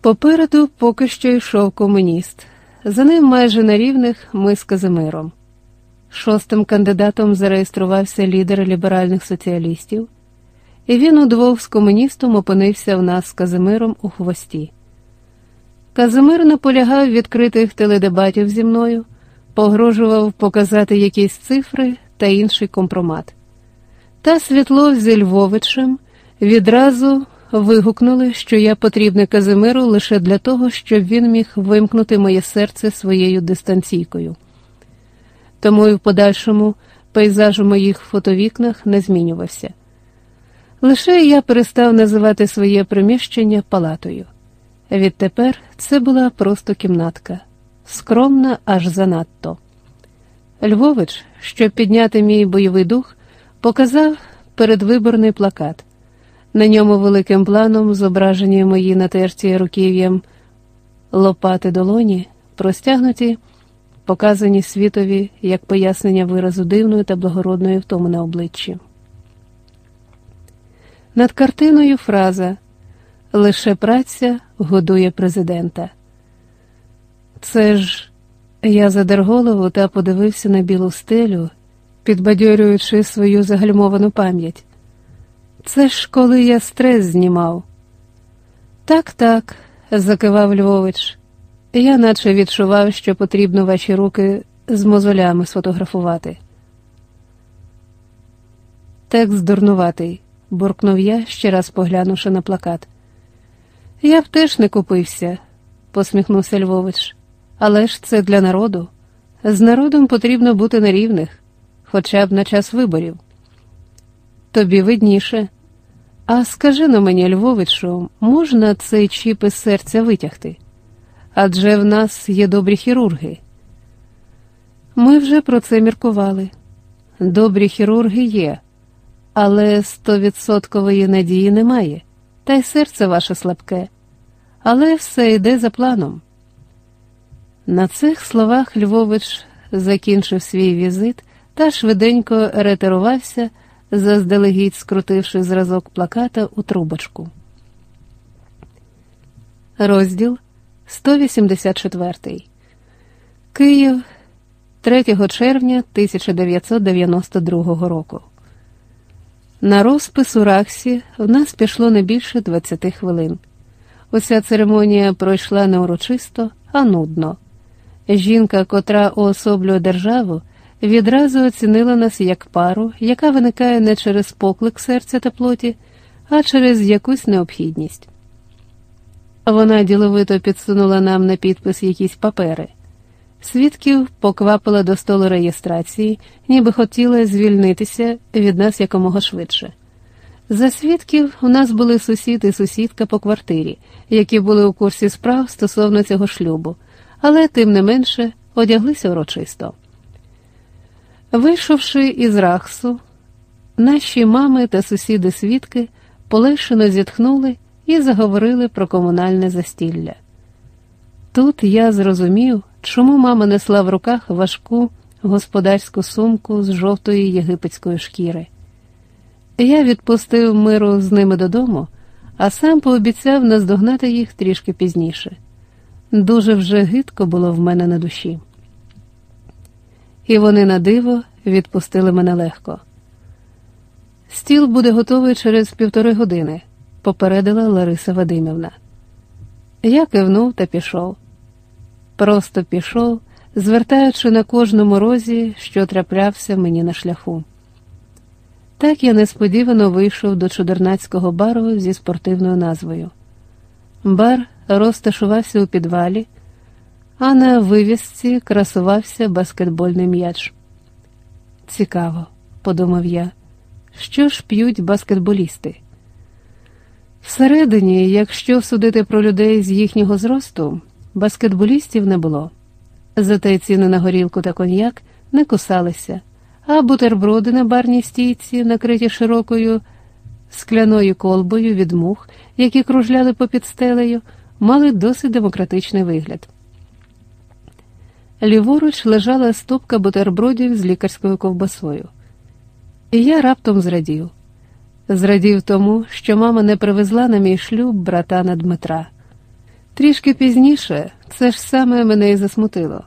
Попереду поки що йшов комуніст. За ним майже на рівних ми з Казимиром. Шостим кандидатом зареєструвався лідер ліберальних соціалістів, і він удвох з комуністом опинився в нас з Казимиром у хвості. Казимир наполягав відкритих теледебатів зі мною, погрожував показати якісь цифри та інший компромат. Та Світлов зі Львовичем відразу вигукнули, що я потрібний Казимиру лише для того, щоб він міг вимкнути моє серце своєю дистанційкою. Тому і в подальшому пейзаж у моїх фотовікнах не змінювався. Лише я перестав називати своє приміщення палатою. Відтепер це була просто кімнатка, скромна аж занадто. Львович, щоб підняти мій бойовий дух, показав передвиборний плакат. На ньому великим планом зображені мої натерті руків'ям лопати долоні, простягнуті, показані світові як пояснення виразу дивної та благородної втоми на обличчі. Над картиною фраза Лише праця годує президента. Це ж я задер голову та подивився на білу стелю, підбадьорюючи свою загальмовану пам'ять. Це ж коли я стрес знімав. Так, так, закивав Львович. Я наче відчував, що потрібно ваші руки з мозолями сфотографувати. Текст дурнуватий, буркнув я, ще раз поглянувши на плакат. Я б теж не купився, посміхнувся Львович. Але ж це для народу. З народом потрібно бути на рівних, хоча б на час виборів. Тобі видніше. А скажи на мені, Львовичу, можна цей чіп із серця витягти? Адже в нас є добрі хірурги. Ми вже про це міркували. Добрі хірурги є, але стовідсоткової надії немає, та й серце ваше слабке. Але все йде за планом. На цих словах Львович закінчив свій візит та швиденько ретирувався заздалегідь скрутивши зразок плаката у трубочку. Розділ 184 Київ 3 червня 1992 року. На розпис у Рахсі в нас пішло не більше 20 хвилин. Уся церемонія пройшла не урочисто, а нудно. Жінка, котра уособлює державу, відразу оцінила нас як пару, яка виникає не через поклик серця та плоті, а через якусь необхідність. Вона діловито підсунула нам на підпис якісь папери. Свідків поквапила до столу реєстрації, ніби хотіла звільнитися від нас якомога швидше. За свідків у нас були сусід і сусідка по квартирі, які були у курсі справ стосовно цього шлюбу, але тим не менше одяглися урочисто. Вийшовши із Рахсу, наші мами та сусіди свідки полегшено зітхнули і заговорили про комунальне застілля. Тут я зрозумів, чому мама несла в руках важку господарську сумку з жовтої єгипетської шкіри. Я відпустив миру з ними додому, а сам пообіцяв наздогнати їх трішки пізніше. Дуже вже гидко було в мене на душі і вони на диво відпустили мене легко. Стіл буде готовий через півтори години, попередила Лариса Вадимівна. Я кивнув та пішов. Просто пішов, звертаючи на кожному розі, що траплявся мені на шляху. Так я несподівано вийшов до чудернацького бару зі спортивною назвою. Бар розташувався у підвалі а на вивісці красувався баскетбольний м'яч. Цікаво, подумав я, що ж п'ють баскетболісти. Всередині, якщо судити про людей з їхнього зросту, баскетболістів не було. Зате ціни на горілку та коньяк не кусалися, а бутерброди на барній стійці, накриті широкою скляною колбою від мух, які кружляли попід стелею, мали досить демократичний вигляд. Ліворуч лежала стопка бутербродів з лікарською ковбасою. І я раптом зрадів. Зрадів тому, що мама не привезла на мій шлюб братана Дмитра. Трішки пізніше це ж саме мене і засмутило.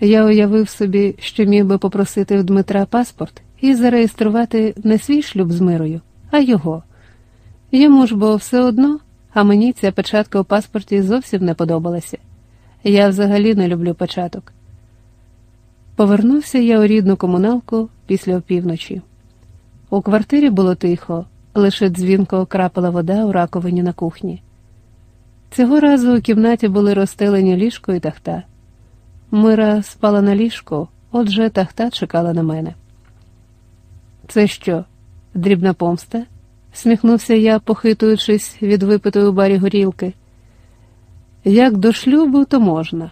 Я уявив собі, що міг би попросити в Дмитра паспорт і зареєструвати не свій шлюб з мирою, а його. Йому ж бо все одно, а мені ця печатка у паспорті зовсім не подобалася. Я взагалі не люблю початок. Повернувся я у рідну комуналку після опівночі. У квартирі було тихо, лише дзвінко крапала вода у раковині на кухні. Цього разу у кімнаті були розстелені ліжко і тахта. Мира спала на ліжку, отже тахта чекала на мене. Це що, дрібна помста? сміхнувся я, похитуючись від випитої у барі горілки. Як до шлюбу, то можна,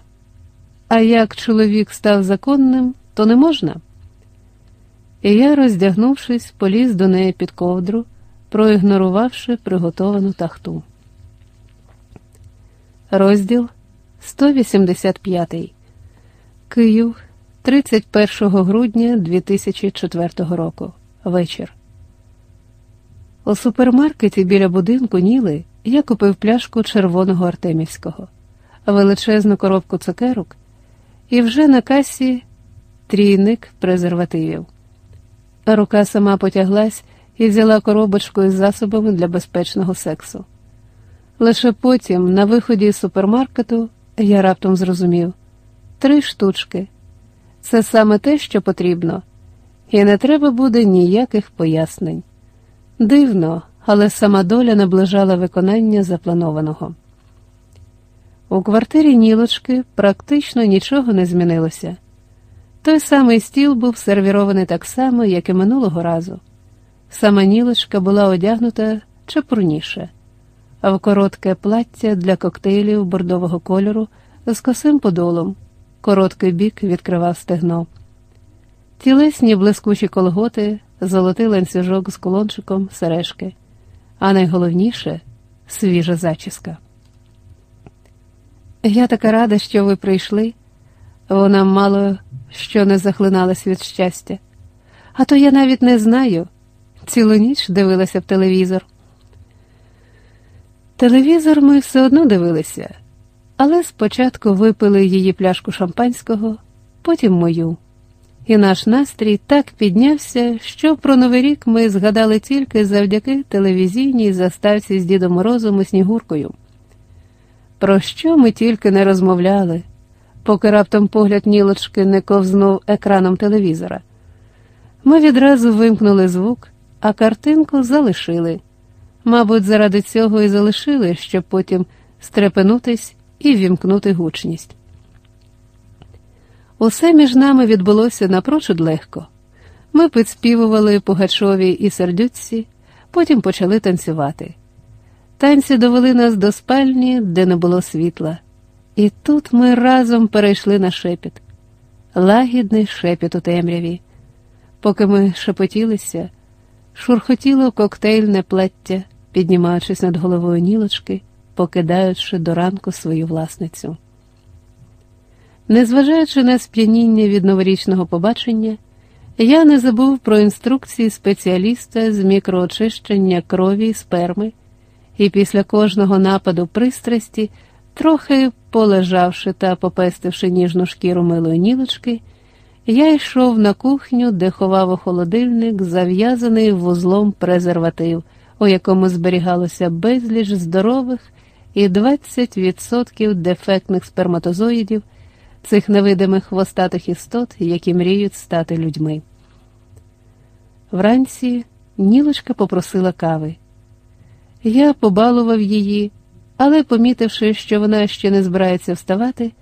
а як чоловік став законним, то не можна. І я, роздягнувшись, поліз до неї під ковдру, проігнорувавши приготовану тахту. Розділ 185 Київ 31 грудня 2004 року. Вечір. У супермаркеті біля будинку Ніли я купив пляшку червоного артемівського, величезну коробку цукерок і вже на касі трійник презервативів. Рука сама потяглась і взяла коробочку із засобами для безпечного сексу. Лише потім, на виході з супермаркету, я раптом зрозумів три штучки. Це саме те, що потрібно, і не треба буде ніяких пояснень. Дивно, але сама доля наближала виконання запланованого. У квартирі Нілочки практично нічого не змінилося. Той самий стіл був сервірований так само, як і минулого разу. Сама Нілочка була одягнута чепурніше, а в коротке плаття для коктейлів бордового кольору з косим подолом, короткий бік відкривав стегно. Тілесні блискучі колготи, золотий ланцюжок з колончиком сережки, а найголовніше свіжа зачіска. Я така рада, що ви прийшли. Вона мало що не захлиналась від щастя. А то я навіть не знаю. Цілу ніч дивилася в телевізор. Телевізор ми все одно дивилися, але спочатку випили її пляшку шампанського, потім мою. І наш настрій так піднявся, що про Новий рік ми згадали тільки завдяки телевізійній заставці з Дідом Морозом і Снігуркою. Про що ми тільки не розмовляли, поки раптом погляд нілочки не ковзнув екраном телевізора. Ми відразу вимкнули звук, а картинку залишили. Мабуть, заради цього і залишили, щоб потім стрепенутись і вімкнути гучність. Усе між нами відбулося напрочуд легко. Ми підспівували Пугачові і сердюці, потім почали танцювати. Танці довели нас до спальні, де не було світла, і тут ми разом перейшли на шепіт, лагідний шепіт у темряві. Поки ми шепотілися, шурхотіло коктейльне плаття, піднімаючись над головою нілочки, покидаючи до ранку свою власницю. Незважаючи на сп'яніння від новорічного побачення, я не забув про інструкції спеціаліста з мікроочищення крові і сперми, і після кожного нападу пристрасті, трохи полежавши та попестивши ніжну шкіру милої нілочки, я йшов на кухню, де ховав у холодильник зав'язаний вузлом презерватив, у якому зберігалося безліч здорових і 20% дефектних сперматозоїдів цих невидимих хвостатих істот, які мріють стати людьми. Вранці Нілочка попросила кави. Я побалував її, але, помітивши, що вона ще не збирається вставати,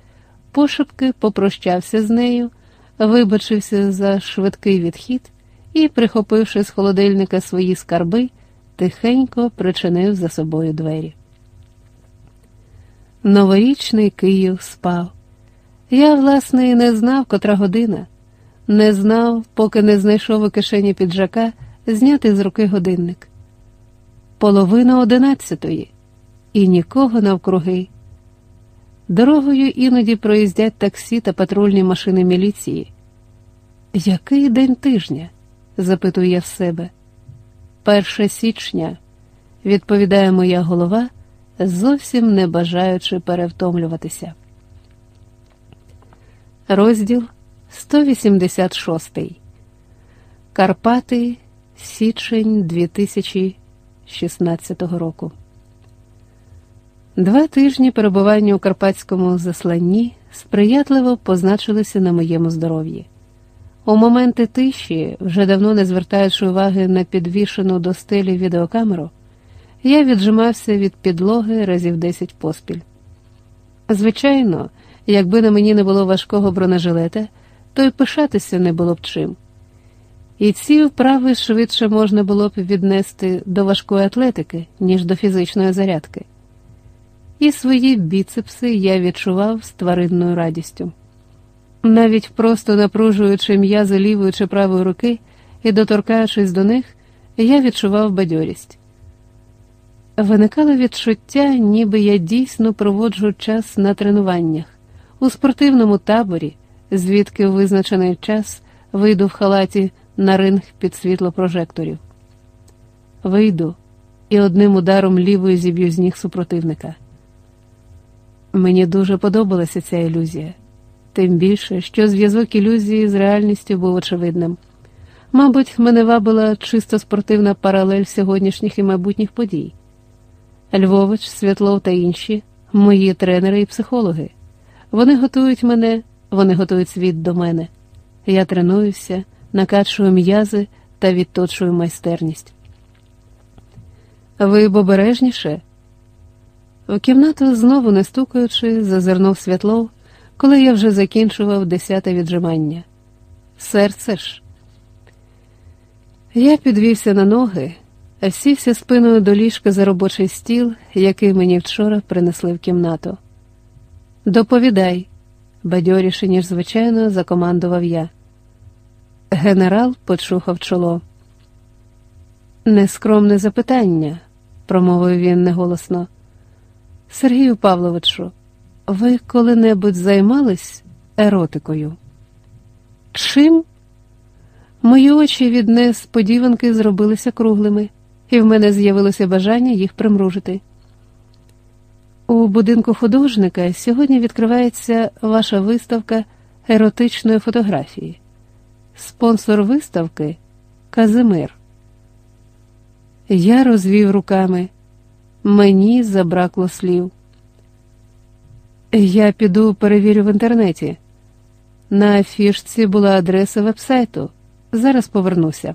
пошепки попрощався з нею, вибачився за швидкий відхід і, прихопивши з холодильника свої скарби, тихенько причинив за собою двері. Новорічний Київ спав. Я, власне, і не знав, котра година, не знав, поки не знайшов у кишені піджака зняти з руки годинник. Половина одинадцятої, і нікого навкруги. Дорогою іноді проїздять таксі та патрульні машини міліції. Який день тижня? запитую я в себе. Перше січня, відповідає моя голова, зовсім не бажаючи перевтомлюватися. Розділ 186 Карпати, січень 2016 року. Два тижні перебування у карпатському засланні сприятливо позначилися на моєму здоров'ї. У моменти тиші, вже давно не звертаючи уваги на підвішену до стелі відеокамеру, я віджимався від підлоги разів десять поспіль. Звичайно, якби на мені не було важкого бронежилета, то й пишатися не було б чим. І ці вправи швидше можна було б віднести до важкої атлетики, ніж до фізичної зарядки. І свої біцепси я відчував з тваринною радістю. Навіть просто напружуючи м'язи лівої чи правої руки і доторкаючись до них, я відчував бадьорість. Виникало відчуття, ніби я дійсно проводжу час на тренуваннях, у спортивному таборі, звідки в визначений час вийду в халаті на ринг під світло прожекторів. Вийду і одним ударом лівою зіб'ю з ніг супротивника. Мені дуже подобалася ця ілюзія, тим більше, що зв'язок ілюзії з реальністю був очевидним. Мабуть, мене вабила чисто спортивна паралель сьогоднішніх і майбутніх подій. Львович, Святлов та інші мої тренери і психологи. Вони готують мене, вони готують світ до мене. Я тренуюся, накачую м'язи та відточую майстерність. Ви б обережніше? В кімнату, знову не стукаючи, зазирнув Святлов, коли я вже закінчував десяте віджимання. Серце ж. Я підвівся на ноги, сівся спиною до ліжка за робочий стіл, який мені вчора принесли в кімнату. Доповідай, бадьоріше, ніж звичайно, закомандував я. Генерал почухав чоло. Нескромне запитання, промовив він неголосно. Сергію Павловичу, ви коли-небудь займались еротикою? Чим? Мої очі від несподіванки зробилися круглими, і в мене з'явилося бажання їх примружити. У будинку художника сьогодні відкривається ваша виставка еротичної фотографії. Спонсор виставки Казимир. Я розвів руками. Мені забракло слів. Я піду перевірю в інтернеті. На афішці була адреса вебсайту. Зараз повернуся.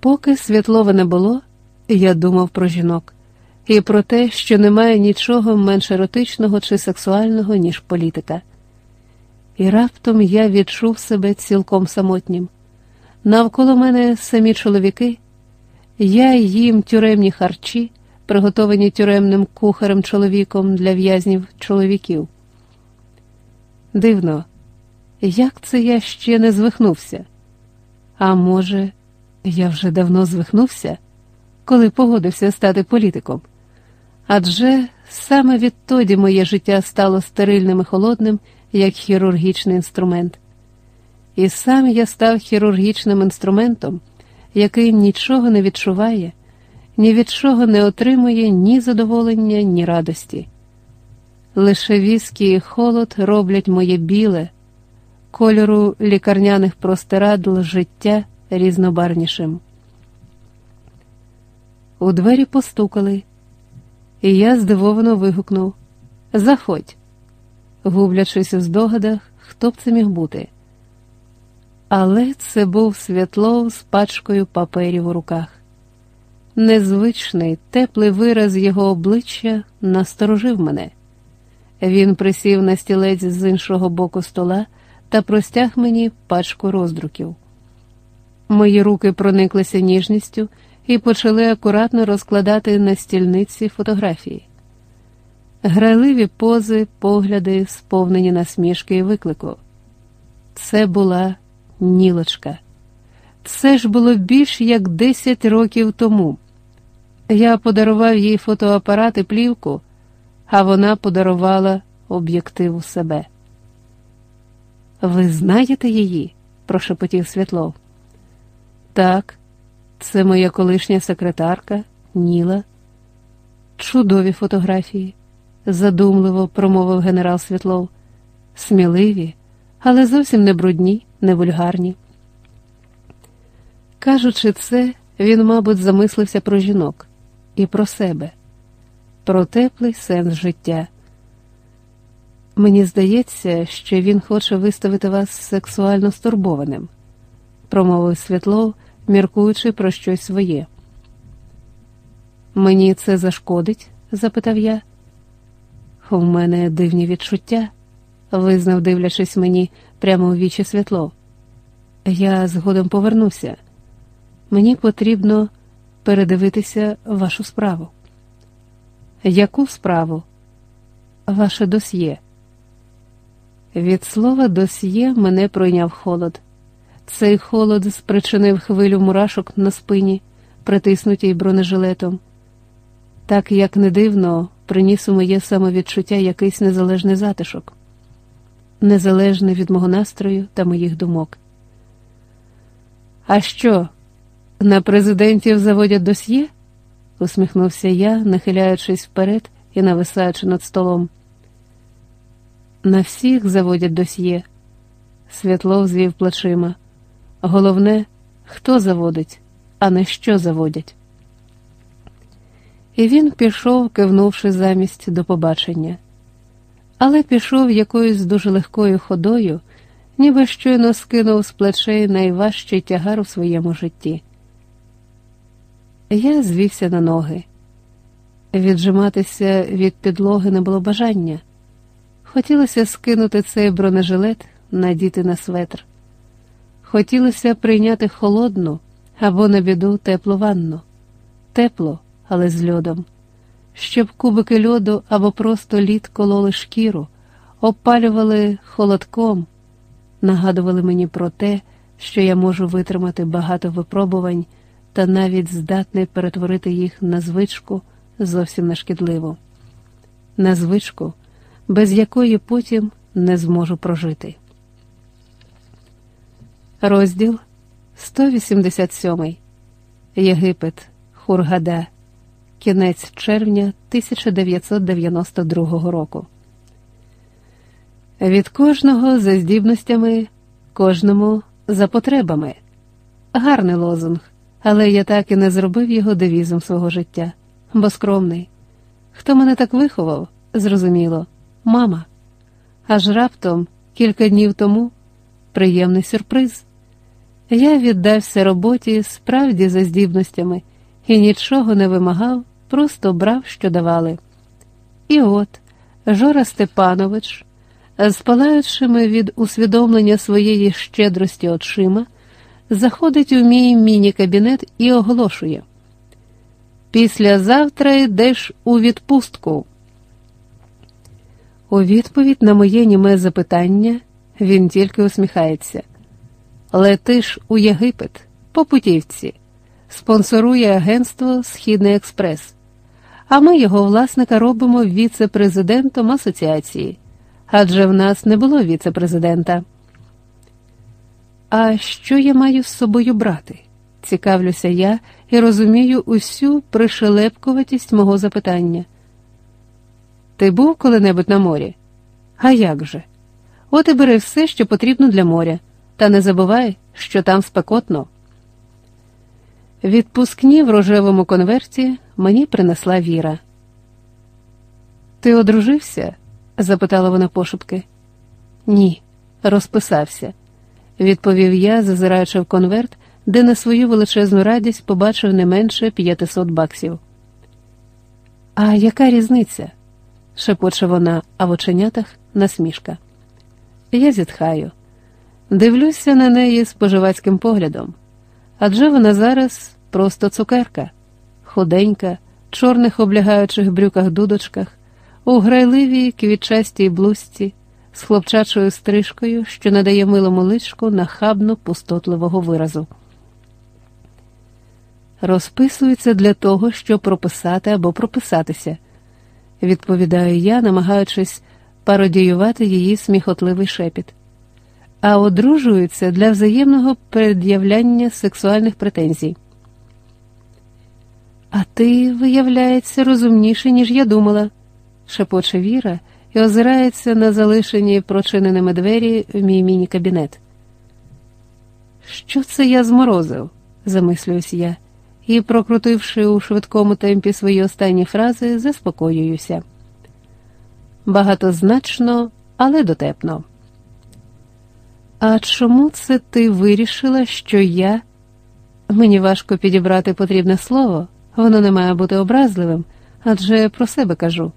Поки світлова не було, я думав про жінок і про те, що немає нічого менш еротичного чи сексуального, ніж політика. І раптом я відчув себе цілком самотнім. Навколо мене самі чоловіки, я їм тюремні харчі, приготовані тюремним кухарем чоловіком для в'язнів чоловіків. Дивно, як це я ще не звихнувся? А може, я вже давно звихнувся, коли погодився стати політиком? Адже саме відтоді моє життя стало стерильним і холодним, як хірургічний інструмент. І сам я став хірургічним інструментом, який нічого не відчуває, ні від чого не отримує ні задоволення, ні радості. Лише віскі і холод роблять моє біле, кольору лікарняних простирадл життя різнобарнішим. У двері постукали, і я здивовано вигукнув Заходь, гублячись у здогадах, хто б це міг бути. Але це був святлов з пачкою паперів у руках. Незвичний, теплий вираз його обличчя насторожив мене. Він присів на стілець з іншого боку стола та простяг мені пачку роздруків. Мої руки прониклися ніжністю і почали акуратно розкладати на стільниці фотографії. Грайливі пози, погляди, сповнені насмішки і виклику. Це була Нілочка. Це ж було більш як десять років тому. Я подарував їй фотоапарат і плівку, а вона подарувала об'єктиву себе. Ви знаєте її? прошепотів Святлов. Так, це моя колишня секретарка Ніла. Чудові фотографії, задумливо промовив генерал Світлов. Сміливі, але зовсім не брудні, не вульгарні. Кажучи це, він, мабуть, замислився про жінок і про себе, про теплий сенс життя. Мені здається, що він хоче виставити вас сексуально стурбованим, промовив Світлов, міркуючи про щось своє. Мені це зашкодить? запитав я. У мене дивні відчуття, визнав, дивлячись мені прямо у вічі світло. Я згодом повернуся. Мені потрібно передивитися вашу справу. Яку справу? Ваше досьє. Від слова досьє мене пройняв холод. Цей холод спричинив хвилю мурашок на спині, притиснутій бронежилетом. Так як не дивно, приніс у моє самовідчуття якийсь незалежний затишок, незалежний від мого настрою та моїх думок. А що, на президентів заводять досьє? усміхнувся я, нахиляючись вперед і нависаючи над столом. На всіх заводять досьє. Святлов звів плечима. Головне, хто заводить, а не що заводять. І він пішов, кивнувши замість до побачення, але пішов якоюсь дуже легкою ходою, ніби щойно скинув з плечей найважчий тягар у своєму житті. Я звівся на ноги. Віджиматися від підлоги не було бажання. Хотілося скинути цей бронежилет, надіти на светр. Хотілося прийняти холодну або на біду теплу ванну. Тепло, але з льодом, щоб кубики льоду або просто лід кололи шкіру, обпалювали холодком, нагадували мені про те, що я можу витримати багато випробувань та навіть здатний перетворити їх на звичку зовсім нешкідливу. На звичку без якої потім не зможу прожити. Розділ 187 Єгипет Хургада. Кінець червня 1992 року. Від кожного за здібностями, кожному за потребами. Гарний лозунг, але я так і не зробив його девізом свого життя, бо скромний. Хто мене так виховав, зрозуміло мама. Аж раптом, кілька днів тому, приємний сюрприз. Я віддався роботі справді за здібностями і нічого не вимагав, просто брав, що давали. І от Жора Степанович, з палаючими від усвідомлення своєї щедрості очима, заходить у мій міні-кабінет і оголошує: Післязавтра йдеш у відпустку. У відповідь на моє німе запитання він тільки усміхається. Летиш у Єгипет по путівці, спонсорує агентство Східний Експрес, а ми його власника робимо віце-президентом асоціації, адже в нас не було віце-президента. А що я маю з собою брати? Цікавлюся я і розумію усю пришелепкуватість мого запитання. Ти був коли-небудь на морі? А як же? От і бери все, що потрібно для моря, та не забувай, що там спекотно. Відпускні в рожевому конверті мені принесла Віра. Ти одружився? запитала вона пошепки. Ні, розписався, відповів я, зазираючи в конверт, де на свою величезну радість побачив не менше 500 баксів. А яка різниця? шепоче вона, а в оченятах насмішка. Я зітхаю, дивлюся на неї споживацьким поглядом, адже вона зараз просто цукерка, худенька, чорних облягаючих брюках дудочках, у грайливій квітчастій блузці, з хлопчачою стрижкою, що надає милому личку нахабно пустотливого виразу. Розписується для того, щоб прописати або прописатися відповідаю я, намагаючись пародіювати її сміхотливий шепіт, а одружуються для взаємного пред'являння сексуальних претензій. А ти, виявляється, розумніше, ніж я думала, шепоче Віра і озирається на залишені прочиненими двері в мій міні-кабінет. Що це я зморозив? замислююсь я, і, прокрутивши у швидкому темпі свої останні фрази, заспокоююся. Багатозначно, але дотепно. А чому це ти вирішила, що я? Мені важко підібрати потрібне слово, воно не має бути образливим, адже про себе кажу.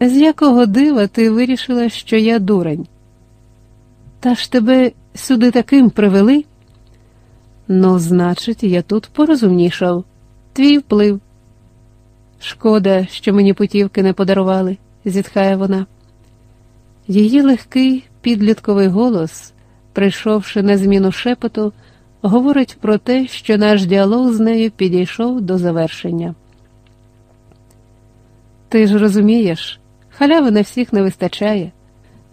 З якого дива ти вирішила, що я дурень? Та ж тебе сюди таким привели? Ну, значить, я тут порозумнішав. Твій вплив. Шкода, що мені путівки не подарували, зітхає вона. Її легкий підлітковий голос, прийшовши на зміну шепоту, говорить про те, що наш діалог з нею підійшов до завершення. Ти ж розумієш, халяви на всіх не вистачає.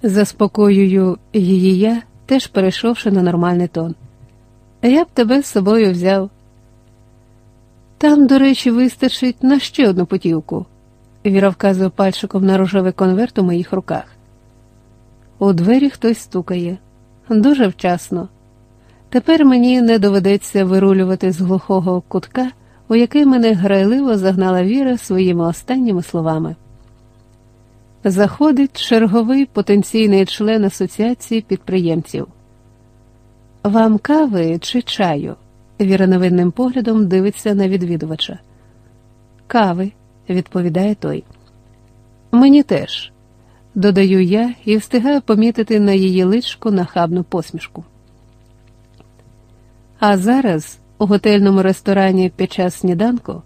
Заспокоюю її я, теж перейшовши на нормальний тон. Я б тебе з собою взяв. Там, до речі, вистачить на ще одну путівку. Віра вказує пальчиком на рожевий конверт у моїх руках. У двері хтось стукає дуже вчасно. Тепер мені не доведеться вирулювати з глухого кутка, у який мене грайливо загнала Віра своїми останніми словами. Заходить черговий потенційний член асоціації підприємців. Вам кави чи чаю? Віра невинним поглядом дивиться на відвідувача. Кави, відповідає той. Мені теж, додаю я і встигаю помітити на її личку нахабну посмішку. А зараз у готельному ресторані під час сніданку,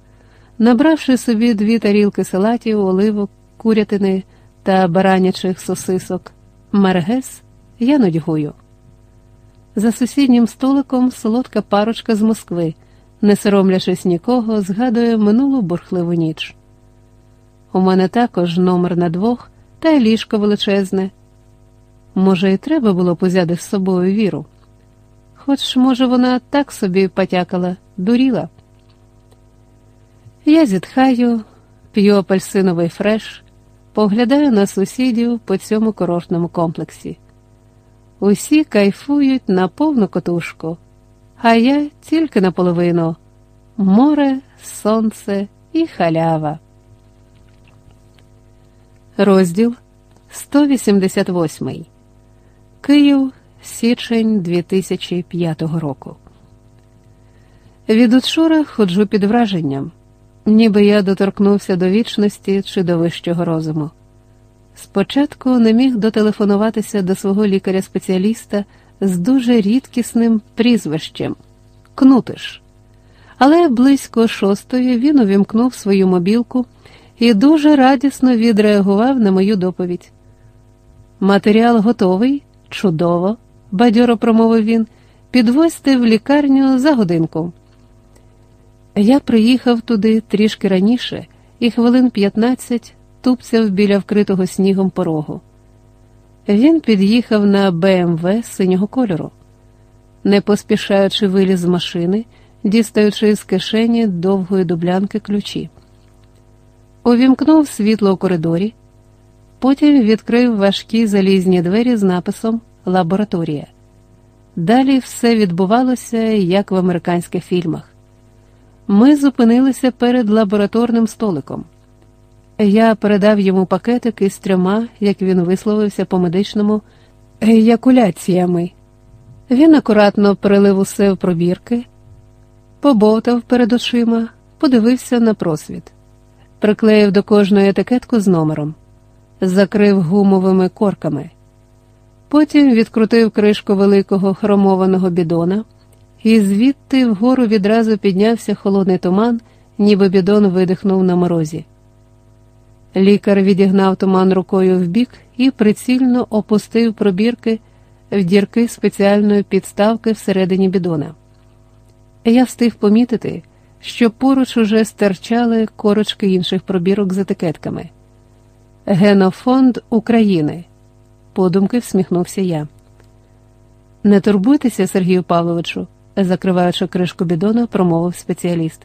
набравши собі дві тарілки салатів, оливок, курятини та баранячих сосисок, маргес, я нудьгую. За сусіднім столиком солодка парочка з Москви, не соромлячись нікого, згадує минулу бурхливу ніч. У мене також номер на двох та й ліжко величезне. Може, і треба було позяти з собою віру. Хоч, може, вона так собі потякала, дуріла. Я зітхаю, п'ю апельсиновий фреш, поглядаю на сусідів по цьому курортному комплексі. Усі кайфують на повну котушку, а я тільки наполовину море, сонце і халява. Розділ 188 Київ, січень 2005 року. Від учора ходжу під враженням, ніби я доторкнувся до вічності чи до вищого розуму. Спочатку не міг дотелефонуватися до свого лікаря-спеціаліста з дуже рідкісним прізвищем Кнутиш. Але близько шостої він увімкнув свою мобілку і дуже радісно відреагував на мою доповідь. Матеріал готовий, чудово, бадьоро промовив він, підвозьте в лікарню за годинку. Я приїхав туди трішки раніше і хвилин п'ятнадцять тупцяв біля вкритого снігом порогу. Він під'їхав на БМВ синього кольору, не поспішаючи виліз з машини, дістаючи з кишені довгої дублянки ключі. Увімкнув світло у коридорі, потім відкрив важкі залізні двері з написом Лабораторія. Далі все відбувалося, як в американських фільмах. Ми зупинилися перед лабораторним столиком. Я передав йому пакетик із трьома, як він висловився по медичному, еякуляціями. Він акуратно перелив усе в пробірки, побовтав перед очима, подивився на просвіт, приклеїв до кожної етикетку з номером, закрив гумовими корками. Потім відкрутив кришку великого хромованого бідона, і звідти вгору відразу піднявся холодний туман, ніби бідон видихнув на морозі. Лікар відігнав туман рукою вбік і прицільно опустив пробірки в дірки спеціальної підставки всередині бідона. Я встиг помітити, що поруч уже стирчали корочки інших пробірок з етикетками. Генофонд України, подумки всміхнувся я. Не турбуйтеся, Сергію Павловичу, закриваючи кришку бідона, промовив спеціаліст.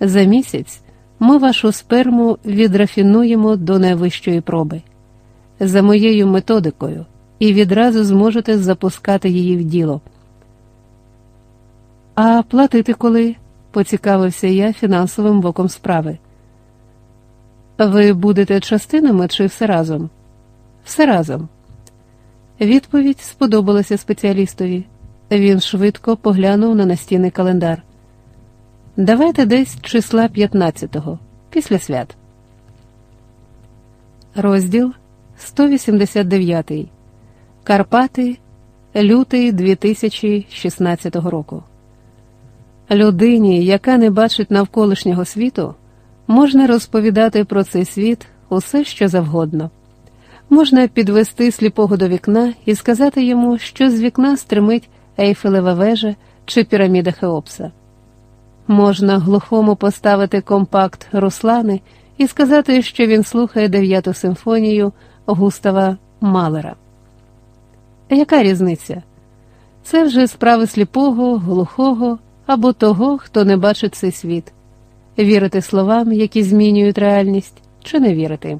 За місяць ми вашу сперму відрафінуємо до найвищої проби за моєю методикою і відразу зможете запускати її в діло. А платити коли? Поцікавився я фінансовим боком справи. Ви будете частинами чи все разом? Все разом. Відповідь сподобалася спеціалістові. Він швидко поглянув на настінний календар. Давайте десь числа 15-го, після свят. Розділ 189. Карпати, лютий 2016 року. Людині, яка не бачить навколишнього світу, можна розповідати про цей світ усе що завгодно. Можна підвести сліпого до вікна і сказати йому, що з вікна стримить Ейфелева вежа чи піраміда Хеопса. Можна глухому поставити компакт Руслани і сказати, що він слухає дев'яту симфонію Густава Малера. Яка різниця? Це вже справи сліпого, глухого або того, хто не бачить цей світ, вірити словам, які змінюють реальність, чи не вірити.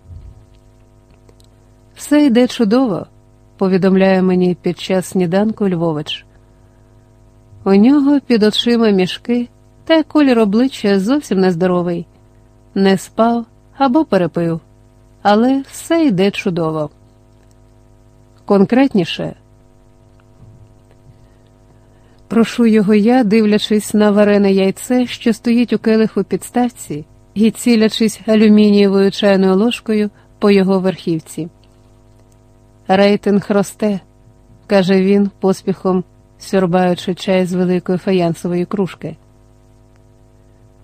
Все йде чудово, повідомляє мені під час сніданку Львович. У нього під очима мішки, та колір обличчя зовсім нездоровий, не спав або перепив, але все йде чудово. Конкретніше. Прошу його я, дивлячись на варене яйце, що стоїть у келиху підставці, і цілячись алюмінієвою чайною ложкою по його верхівці. Рейтинг росте, каже він, поспіхом сьорбаючи чай з великої фаянсової кружки.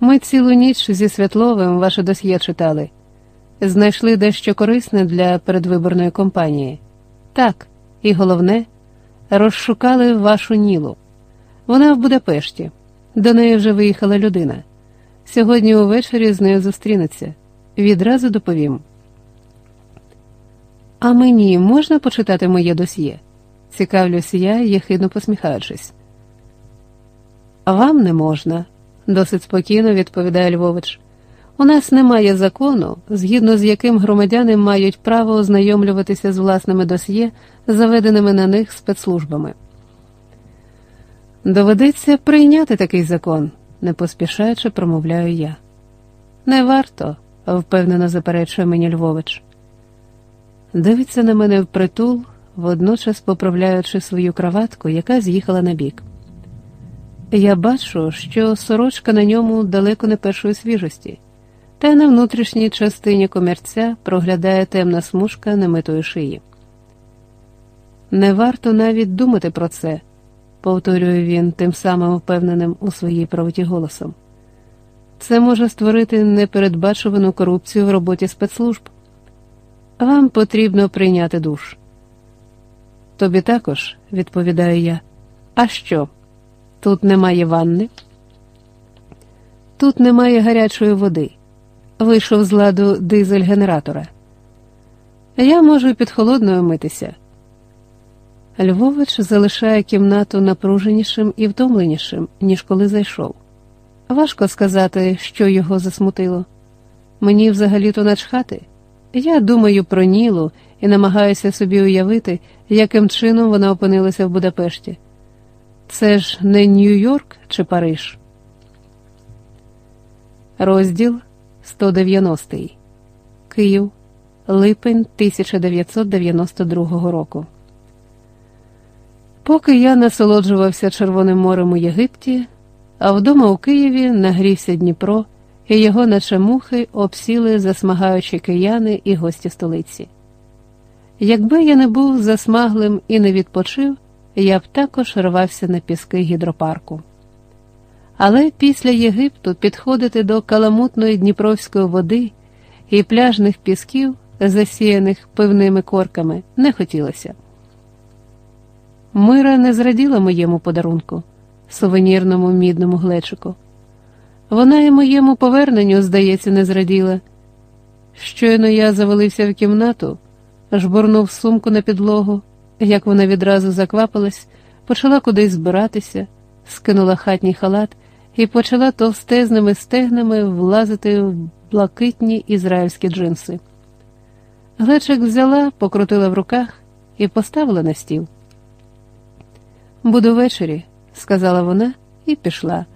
Ми цілу ніч зі Святловим ваше досьє читали, знайшли дещо корисне для передвиборної кампанії. Так, і головне, розшукали вашу Нілу. Вона в Будапешті, до неї вже виїхала людина. Сьогодні увечері з нею зустрінеться. Відразу доповім. А мені можна почитати моє досьє? цікавлюся я, єхидно посміхаючись. Вам не можна, досить спокійно відповідає Львович. У нас немає закону, згідно з яким громадяни мають право ознайомлюватися з власними досьє, заведеними на них спецслужбами. Доведеться прийняти такий закон, не поспішаючи промовляю я. Не варто, впевнено заперечує мені Львович. Дивиться на мене впритул, водночас поправляючи свою краватку, яка з'їхала на бік. Я бачу, що сорочка на ньому далеко не першої свіжості, та на внутрішній частині комірця проглядає темна смужка немитої шиї. Не варто навіть думати про це, повторює він тим самим впевненим у своїй правоті голосом. Це може створити непередбачувану корупцію в роботі спецслужб. Вам потрібно прийняти душ. Тобі також, відповідаю я. А що? Тут немає ванни? Тут немає гарячої води. Вийшов з ладу дизель генератора. Я можу під холодною митися. Львович залишає кімнату напруженішим і втомленішим, ніж коли зайшов. Важко сказати, що його засмутило. Мені взагалі-то начхати. Я думаю про Нілу і намагаюся собі уявити, яким чином вона опинилася в Будапешті. Це ж не Нью-Йорк чи Париж. Розділ 190 Київ, липень 1992 року. Поки я насолоджувався Червоним морем у Єгипті, а вдома у Києві нагрівся Дніпро, і його, наче мухи, обсіли засмагаючі кияни і гості столиці. Якби я не був засмаглим і не відпочив, я б також рвався на піски гідропарку. Але після Єгипту підходити до каламутної дніпровської води і пляжних пісків, засіяних пивними корками, не хотілося. Мира не зраділа моєму подарунку, сувенірному мідному глечику. Вона і моєму поверненню, здається, не зраділа. Щойно я завалився в кімнату, жбурнув сумку на підлогу, як вона відразу заквапилась, почала кудись збиратися, скинула хатній халат і почала товстезними стегнами влазити в блакитні ізраїльські джинси. Глечик взяла, покрутила в руках і поставила на стіл. Буду ввечері, сказала вона і пішла.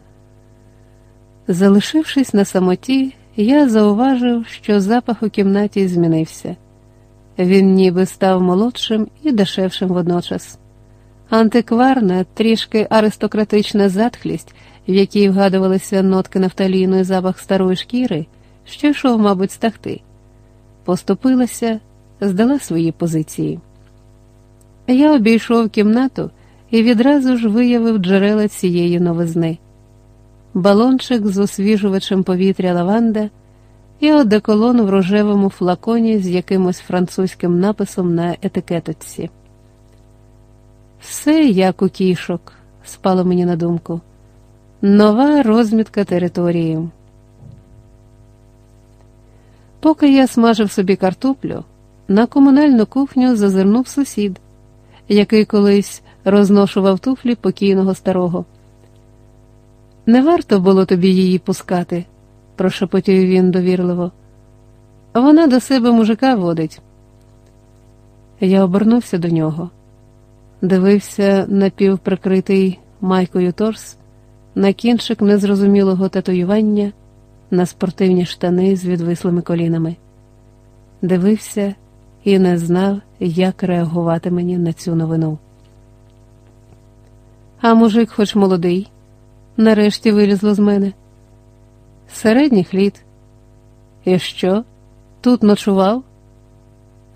Залишившись на самоті, я зауважив, що запах у кімнаті змінився. Він ніби став молодшим і дешевшим водночас. Антикварна, трішки аристократична затхлість, в якій вгадувалися нотки нафталіну і запах старої шкіри, що йшов, мабуть, з тахти, поступилася, здала свої позиції. Я обійшов кімнату і відразу ж виявив джерела цієї новизни. Балончик з освіжувачем повітря лаванда і одеколон в рожевому флаконі з якимось французьким написом на етикеточці. Все як у кішок, спало мені на думку. Нова розмітка території. Поки я смажив собі картоплю, на комунальну кухню зазирнув сусід, який колись розношував туфлі покійного старого. Не варто було тобі її пускати, прошепотів він довірливо. Вона до себе мужика водить. Я обернувся до нього, дивився напівприкритий майкою торс, на кінчик незрозумілого татуювання, на спортивні штани з відвислими колінами. Дивився і не знав, як реагувати мені на цю новину. А мужик, хоч молодий, нарешті вилізло з мене. Середніх літ. І що? Тут ночував?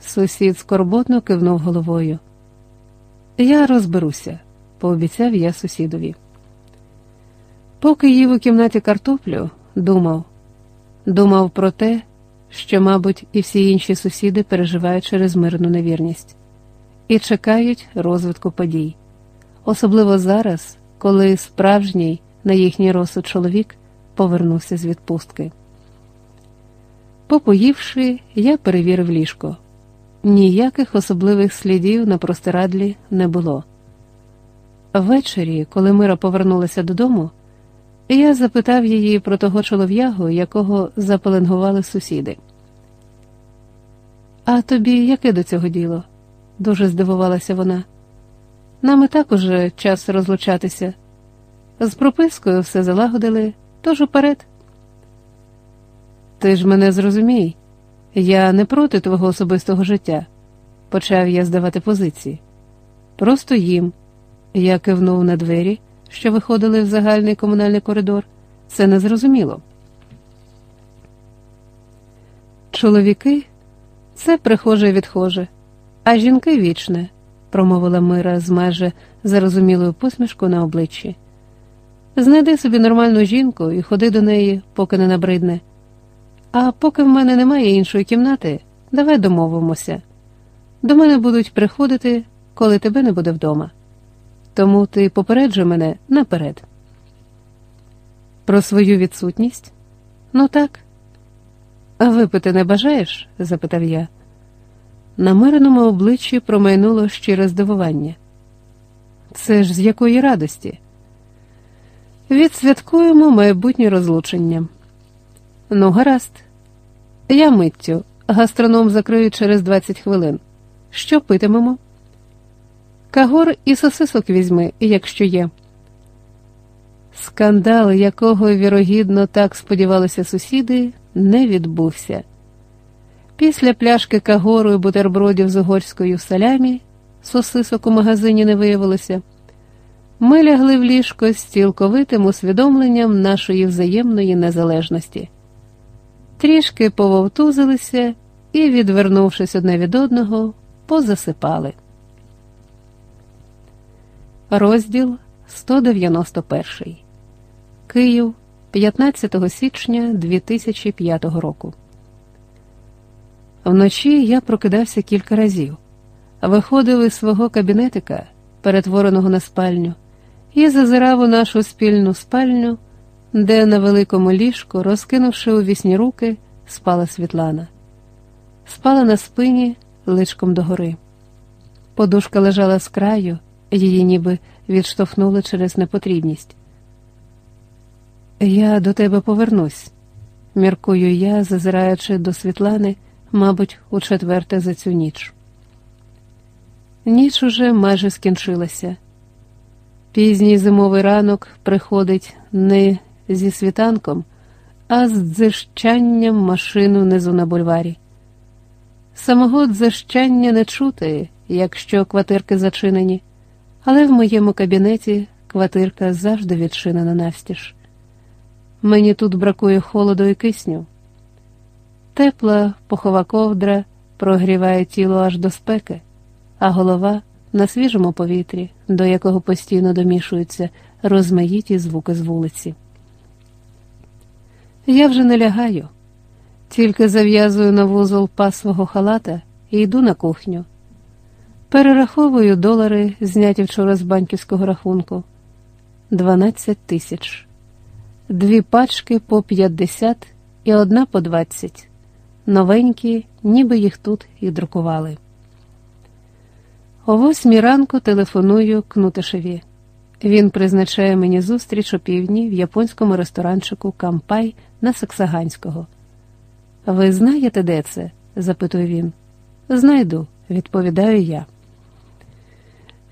Сусід скорботно кивнув головою. Я розберуся, пообіцяв я сусідові. Поки їв у кімнаті картоплю, думав, думав про те, що, мабуть, і всі інші сусіди переживають через мирну невірність і чекають розвитку подій, особливо зараз, коли справжній на їхній розсуд чоловік повернувся з відпустки. Попоївши, я перевірив ліжко. Ніяких особливих слідів на простирадлі не було. Ввечері, коли Мира повернулася додому, я запитав її про того чолов'ягу, якого запеленгували сусіди. А тобі яке до цього діло? дуже здивувалася вона. Нам і так уже час розлучатися. З пропискою все залагодили, тож уперед. Ти ж мене зрозумій, я не проти твого особистого життя, почав я здавати позиції. Просто їм. Я кивнув на двері, що виходили в загальний комунальний коридор. Це незрозуміло. Чоловіки це прихоже відхоже, а жінки вічне, промовила Мира з майже зарозумілою посмішкою на обличчі. Знайди собі нормальну жінку і ходи до неї, поки не набридне. А поки в мене немає іншої кімнати, давай домовимося. До мене будуть приходити, коли тебе не буде вдома. Тому ти попереджуй мене наперед. Про свою відсутність? Ну так. А випити не бажаєш? запитав я. На миреному обличчі промайнуло щире здивування. Це ж з якої радості? Відсвяткуємо майбутнє розлучення. Ну, гаразд. Я миттю. Гастроном закрию через 20 хвилин. Що питимемо? Кагор і сосисок візьми, якщо є. Скандал, якого, вірогідно, так сподівалися сусіди, не відбувся. Після пляшки кагору і бутербродів з угорською салямі сосисок у магазині не виявилося. Ми лягли в ліжко з цілковитим усвідомленням нашої взаємної незалежності. Трішки пововтузилися і, відвернувшись одне від одного, позасипали. Розділ 191 Київ 15 січня 2005 року. Вночі я прокидався кілька разів, виходив із свого кабінетика, перетвореного на спальню, і зазирав у нашу спільну спальню, де на великому ліжку, розкинувши у вісні руки, спала Світлана. Спала на спині личком догори. Подушка лежала з краю, її ніби відштовхнули через непотрібність. Я до тебе повернусь, міркую я, зазираючи до Світлани, мабуть, у четверте за цю ніч. Ніч уже майже скінчилася. Пізній зимовий ранок приходить не зі світанком, а з дзижчанням машин внизу на бульварі. Самого дзижчання не чути, якщо квартирки зачинені, але в моєму кабінеті квартирка завжди відчинена навстіж. Мені тут бракує холоду і кисню. Тепла похова ковдра прогріває тіло аж до спеки, а голова на свіжому повітрі, до якого постійно домішуються розмаїті звуки з вулиці. Я вже не лягаю, тільки зав'язую на вузол пас свого халата і йду на кухню. Перераховую долари, зняті вчора з банківського рахунку. 12 тисяч, дві пачки по 50 і одна по 20. Новенькі, ніби їх тут і друкували. О восьмій ранку телефоную Кнутишеві. Він призначає мені зустріч о півдні в японському ресторанчику Кампай на Саксаганського. Ви знаєте, де це? запитує він. Знайду, відповідаю я.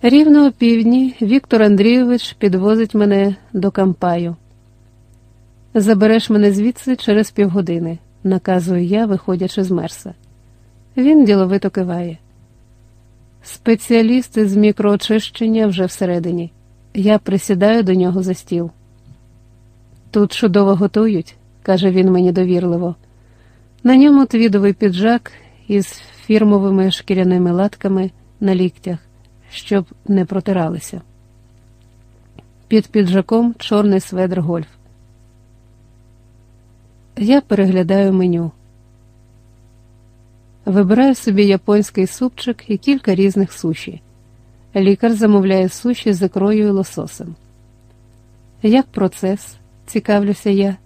Рівно о півдні Віктор Андрійович підвозить мене до Кампаю. Забереш мене звідси через півгодини, наказую я, виходячи з мерса. Він діловито киває. Спеціалісти з мікроочищення вже всередині. Я присідаю до нього за стіл. Тут чудово готують, каже він мені довірливо. На ньому твідовий піджак із фірмовими шкіряними латками на ліктях, щоб не протиралися. Під піджаком чорний сведр гольф. Я переглядаю меню. Вибираю собі японський супчик і кілька різних суші. Лікар замовляє суші з ікрою і лососем. Як процес, цікавлюся я.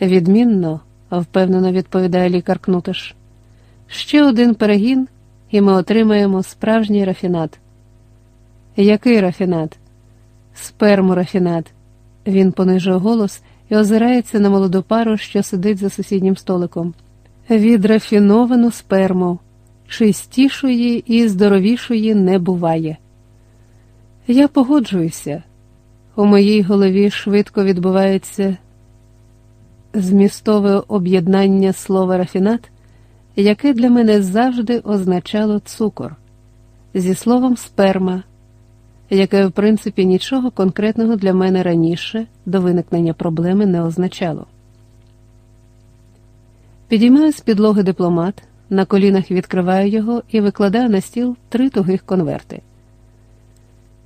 Відмінно, впевнено відповідає лікар Кнутиш. Ще один перегін, і ми отримаємо справжній рафінат. Який рафінат? Сперморафінат. Він понижує голос і озирається на молоду пару, що сидить за сусіднім столиком. Відрафіновану сперму, чистішої і здоровішої не буває. Я погоджуюся. У моїй голові швидко відбувається змістове об'єднання слова рафінат, яке для мене завжди означало цукор, зі словом сперма, яке, в принципі, нічого конкретного для мене раніше до виникнення проблеми не означало. Підіймаю з підлоги дипломат, на колінах відкриваю його і викладаю на стіл три тугих конверти.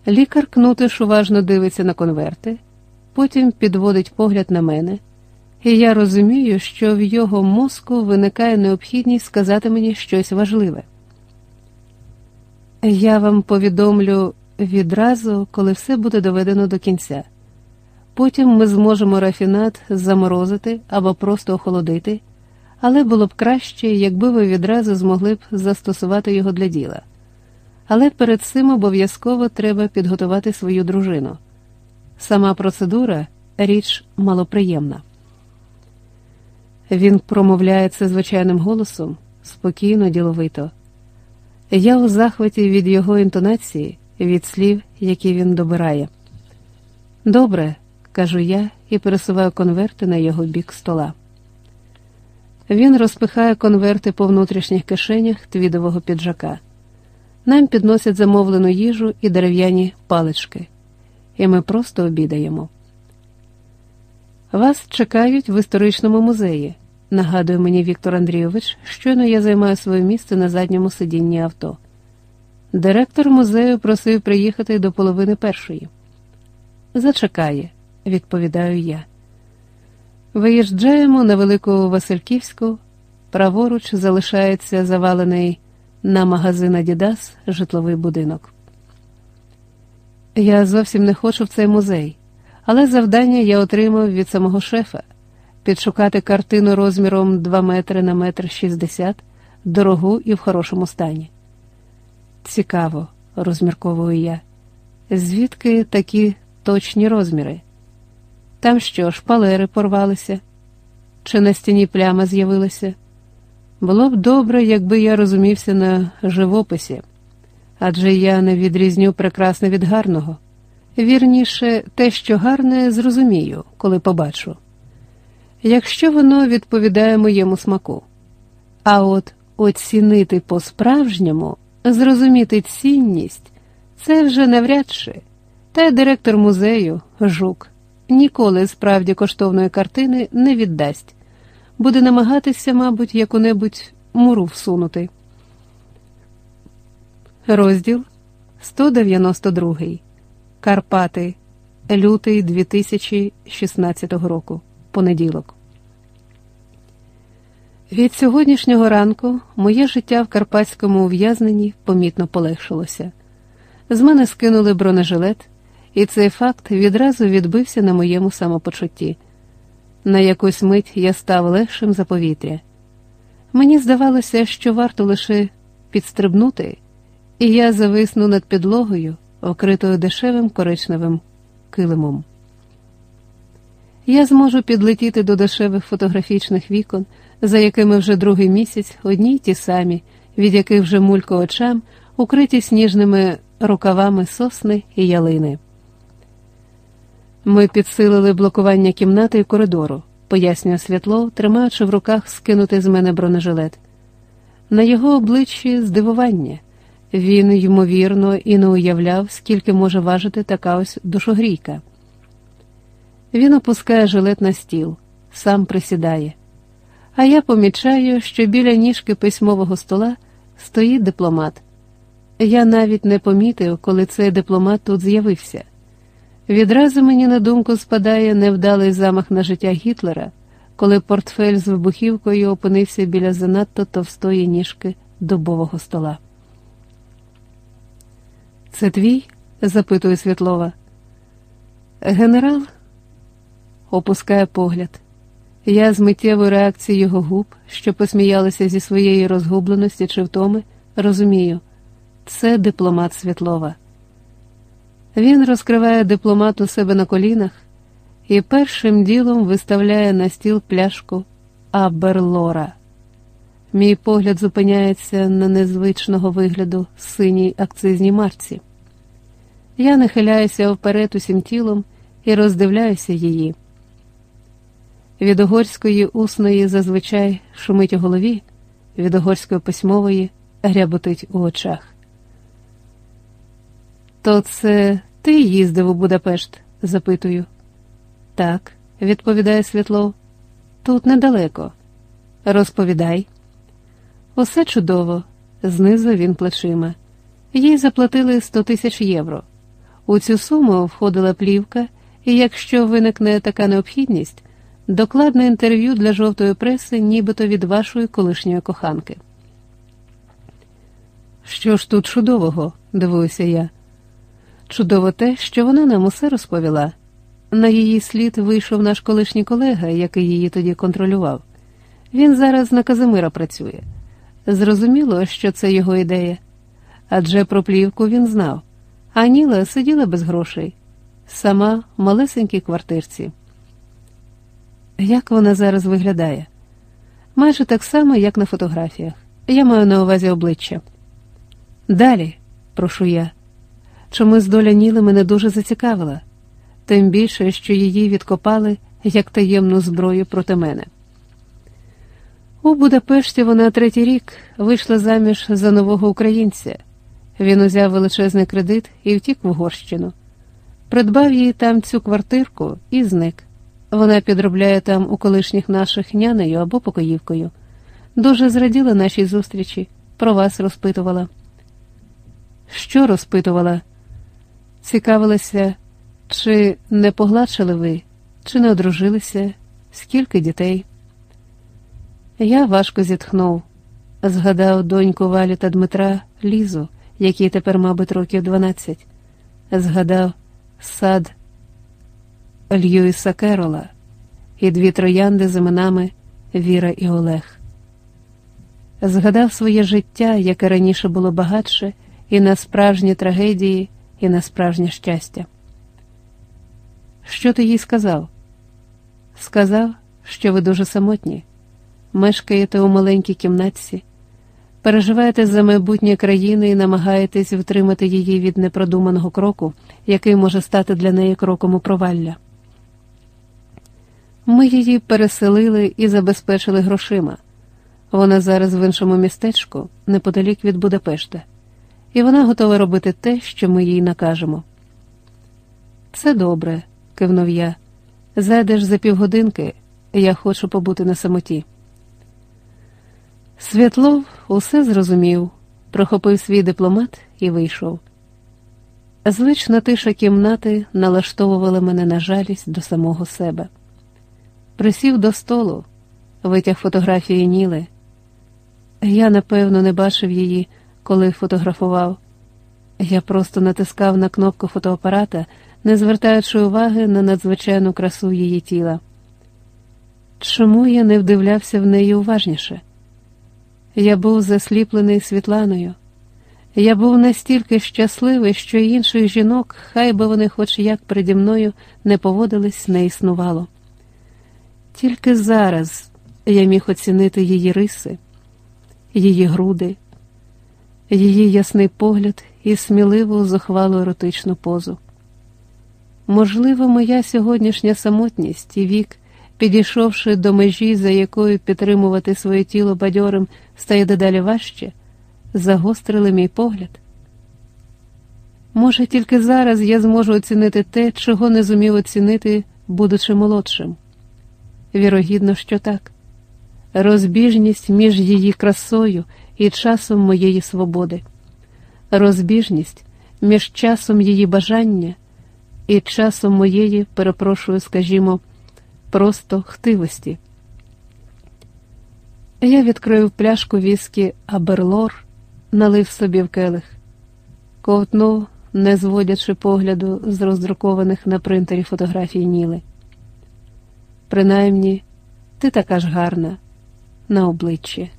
Лікар Кнутиш уважно дивиться на конверти, потім підводить погляд на мене, і я розумію, що в його мозку виникає необхідність сказати мені щось важливе. Я вам повідомлю відразу, коли все буде доведено до кінця. Потім ми зможемо рафінат заморозити або просто охолодити але було б краще, якби ви відразу змогли б застосувати його для діла. Але перед цим обов'язково треба підготувати свою дружину. Сама процедура річ малоприємна. Він промовляє це звичайним голосом, спокійно, діловито. Я у захваті від його інтонації, від слів, які він добирає. Добре, кажу я і пересуваю конверти на його бік стола. Він розпихає конверти по внутрішніх кишенях твідового піджака. Нам підносять замовлену їжу і дерев'яні палички, і ми просто обідаємо. Вас чекають в історичному музеї, нагадує мені Віктор Андрійович, щойно я займаю своє місце на задньому сидінні авто. Директор музею просив приїхати до половини першої. Зачекає, відповідаю я. Виїжджаємо на Велику Васильківську, праворуч залишається завалений на магазин Адідас житловий будинок. Я зовсім не хочу в цей музей, але завдання я отримав від самого шефа підшукати картину розміром 2 метри на метр 60, дорогу і в хорошому стані. Цікаво, розмірковую я, звідки такі точні розміри? Там що, шпалери порвалися? Чи на стіні пляма з'явилася? Було б добре, якби я розумівся на живописі, адже я не відрізню прекрасне від гарного. Вірніше, те, що гарне, зрозумію, коли побачу. Якщо воно відповідає моєму смаку. А от оцінити по-справжньому, зрозуміти цінність це вже навряд чи. Та й директор музею, жук, ніколи справді коштовної картини не віддасть, буде намагатися, мабуть, яку-небудь муру всунути. Розділ 192 Карпати, лютий 2016 року. Понеділок. Від сьогоднішнього ранку моє життя в карпатському ув'язненні помітно полегшилося. З мене скинули бронежилет, і цей факт відразу відбився на моєму самопочутті. На якусь мить я став легшим за повітря. Мені здавалося, що варто лише підстрибнути, і я зависну над підлогою, окритою дешевим коричневим килимом. Я зможу підлетіти до дешевих фотографічних вікон, за якими вже другий місяць одні й ті самі, від яких вже мулько очам, укриті сніжними рукавами сосни і ялини. Ми підсилили блокування кімнати і коридору, пояснює Світло, тримаючи в руках скинутий з мене бронежилет. На його обличчі здивування. Він, ймовірно, і не уявляв, скільки може важити така ось душогрійка. Він опускає жилет на стіл, сам присідає. А я помічаю, що біля ніжки письмового стола стоїть дипломат. Я навіть не помітив, коли цей дипломат тут з'явився. Відразу мені на думку спадає невдалий замах на життя Гітлера, коли портфель з вибухівкою опинився біля занадто товстої ніжки дубового стола. Це твій? запитує Світлова. Генерал опускає погляд. Я з миттєвою реакцією його губ, що посміялися зі своєї розгубленості чи втоми, розумію, це дипломат Світлова. Він розкриває дипломат у себе на колінах і першим ділом виставляє на стіл пляшку Аберлора. Мій погляд зупиняється на незвичного вигляду синій акцизній марці. Я нахиляюся вперед усім тілом і роздивляюся її. Від угорської усної зазвичай шумить у голові, від угорської письмової гряботить у очах. То це ти їздив у Будапешт? запитую. Так, відповідає Світлов. Тут недалеко. Розповідай. Усе чудово, знизу він плечима. Їй заплатили 100 тисяч євро. У цю суму входила плівка, і якщо виникне така необхідність, докладне інтерв'ю для жовтої преси, нібито від вашої колишньої коханки. Що ж тут чудового? дивуюся я. Чудово те, що вона нам усе розповіла. На її слід вийшов наш колишній колега, який її тоді контролював. Він зараз на Казимира працює. Зрозуміло, що це його ідея, адже про плівку він знав. А Ніла сиділа без грошей, сама в малесенькій квартирці. Як вона зараз виглядає? Майже так само, як на фотографіях. Я маю на увазі обличчя. Далі, прошу я. Чомусь доля Ніли мене дуже зацікавила, тим більше, що її відкопали як таємну зброю проти мене. У Будапешті вона третій рік вийшла заміж за нового українця. Він узяв величезний кредит і втік в Угорщину. Придбав їй там цю квартирку і зник. Вона підробляє там у колишніх наших нянею або покоївкою. Дуже зраділа нашій зустрічі, про вас розпитувала. Що розпитувала? Цікавилася, чи не погладшили ви, чи не одружилися, скільки дітей. Я важко зітхнув, згадав доньку Валі та Дмитра Лізу, якій тепер, мабуть, років дванадцять, згадав сад Льюіса Керола і дві троянди з іменами Віра і Олег. Згадав своє життя, яке раніше було багатше, і на справжні трагедії, і на справжнє щастя. Що ти їй сказав? Сказав, що ви дуже самотні, мешкаєте у маленькій кімнатці, переживаєте за майбутнє країни і намагаєтесь втримати її від непродуманого кроку, який може стати для неї кроком у провалля. Ми її переселили і забезпечили грошима. Вона зараз в іншому містечку, неподалік від Будапешта, і вона готова робити те, що ми їй накажемо. Це добре, кивнув я. Зайдеш за півгодинки, я хочу побути на самоті. Святлов усе зрозумів, прохопив свій дипломат і вийшов. Звична тиша кімнати налаштовувала мене на жалість до самого себе. Присів до столу, витяг фотографії Ніли. Я, напевно, не бачив її, коли фотографував. Я просто натискав на кнопку фотоапарата, не звертаючи уваги на надзвичайну красу її тіла. Чому я не вдивлявся в неї уважніше? Я був засліплений Світланою. Я був настільки щасливий, що інших жінок, хай би вони хоч як переді мною не поводились, не існувало. Тільки зараз я міг оцінити її риси, її груди, її ясний погляд і сміливу, зухвалу еротичну позу. Можливо, моя сьогоднішня самотність і вік, підійшовши до межі, за якою підтримувати своє тіло бадьорим стає дедалі важче, загострили мій погляд. Може, тільки зараз я зможу оцінити те, чого не зумів оцінити, будучи молодшим. Вірогідно, що так. Розбіжність між її красою і часом моєї свободи, розбіжність між часом її бажання і часом моєї, перепрошую, скажімо, просто хтивості. Я відкрив пляшку віскі Аберлор, налив собі в келих, ковтнув, не зводячи погляду з роздрукованих на принтері фотографій Ніли. Принаймні, ти така ж гарна на обличчі,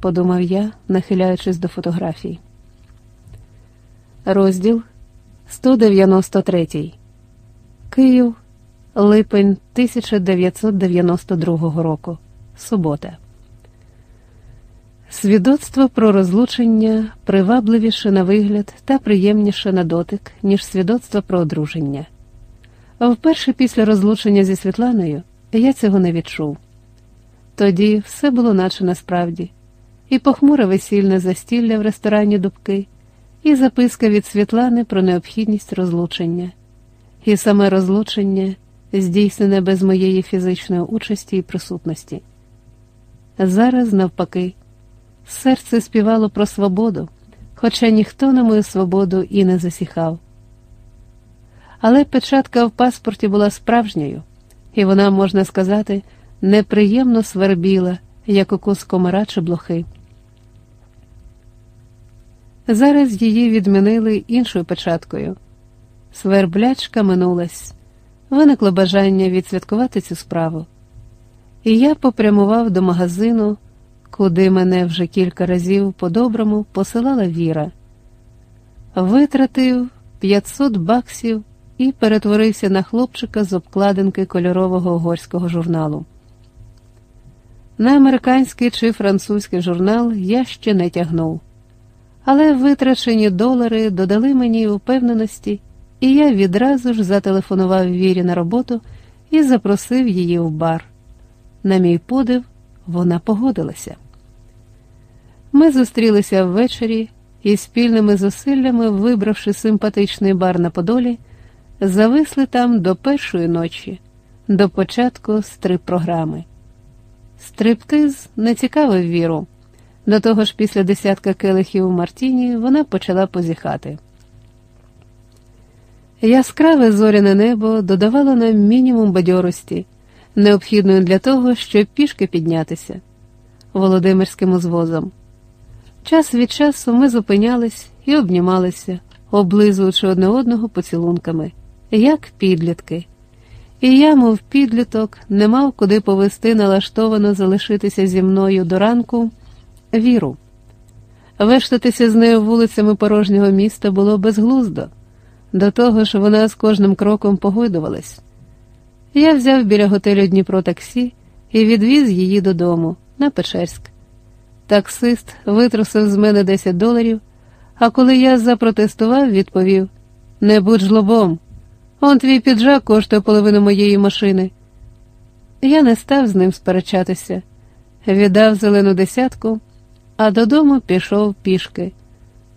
подумав я, нахиляючись до фотографій. Розділ 193 Київ, липень 1992 року. Субота. Свідоцтво про розлучення привабливіше на вигляд та приємніше на дотик, ніж свідоцтво про одруження. Вперше після розлучення зі Світланою я цього не відчув. Тоді все було наче насправді, і похмуре весільне застілля в ресторані Дубки, і записка від Світлани про необхідність розлучення, і саме розлучення, здійснене без моєї фізичної участі і присутності. Зараз, навпаки, серце співало про свободу, хоча ніхто на мою свободу і не засіхав. Але печатка в паспорті була справжньою, і вона, можна сказати, неприємно свербіла, як укус комара чи блохи. Зараз її відмінили іншою печаткою. Сверблячка минулась, виникло бажання відсвяткувати цю справу. І я попрямував до магазину, куди мене вже кілька разів по-доброму посилала Віра, витратив 500 баксів і перетворився на хлопчика з обкладинки кольорового угорського журналу. На американський чи французький журнал я ще не тягнув, але витрачені долари додали мені упевненості, і я відразу ж зателефонував Вірі на роботу і запросив її в бар. На мій подив, вона погодилася. Ми зустрілися ввечері і спільними зусиллями, вибравши симпатичний бар на Подолі, зависли там до першої ночі, до початку стрип-програми. Стриптиз не цікавив віру. До того ж, після десятка келихів у Мартіні вона почала позіхати. Яскраве зоряне небо додавало нам мінімум бадьорості, необхідної для того, щоб пішки піднятися Володимирським узвозом. Час від часу ми зупинялись і обнімалися, облизуючи одне одного поцілунками, як підлітки. І я, мов підліток, не мав куди повести налаштовано залишитися зі мною до ранку віру. Вештатися з нею вулицями порожнього міста було безглуздо, до того ж вона з кожним кроком погойдувалась. Я взяв біля готелю Дніпро таксі і відвіз її додому, на Печерськ. Таксист витрусив з мене 10 доларів, а коли я запротестував, відповів: Не будь жлобом, он твій піджак коштує половину моєї машини. Я не став з ним сперечатися, віддав зелену десятку, а додому пішов пішки.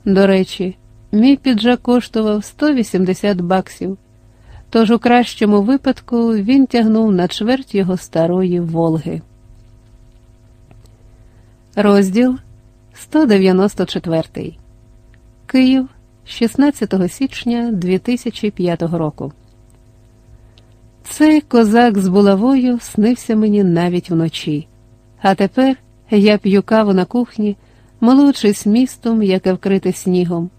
До речі, мій піджак коштував 180 баксів, тож у кращому випадку він тягнув на чверть його старої Волги. Розділ 194 Київ 16 січня 2005 року. Цей козак з булавою снився мені навіть вночі. А тепер я п'ю каву на кухні, молодшись містом, яке вкрите снігом,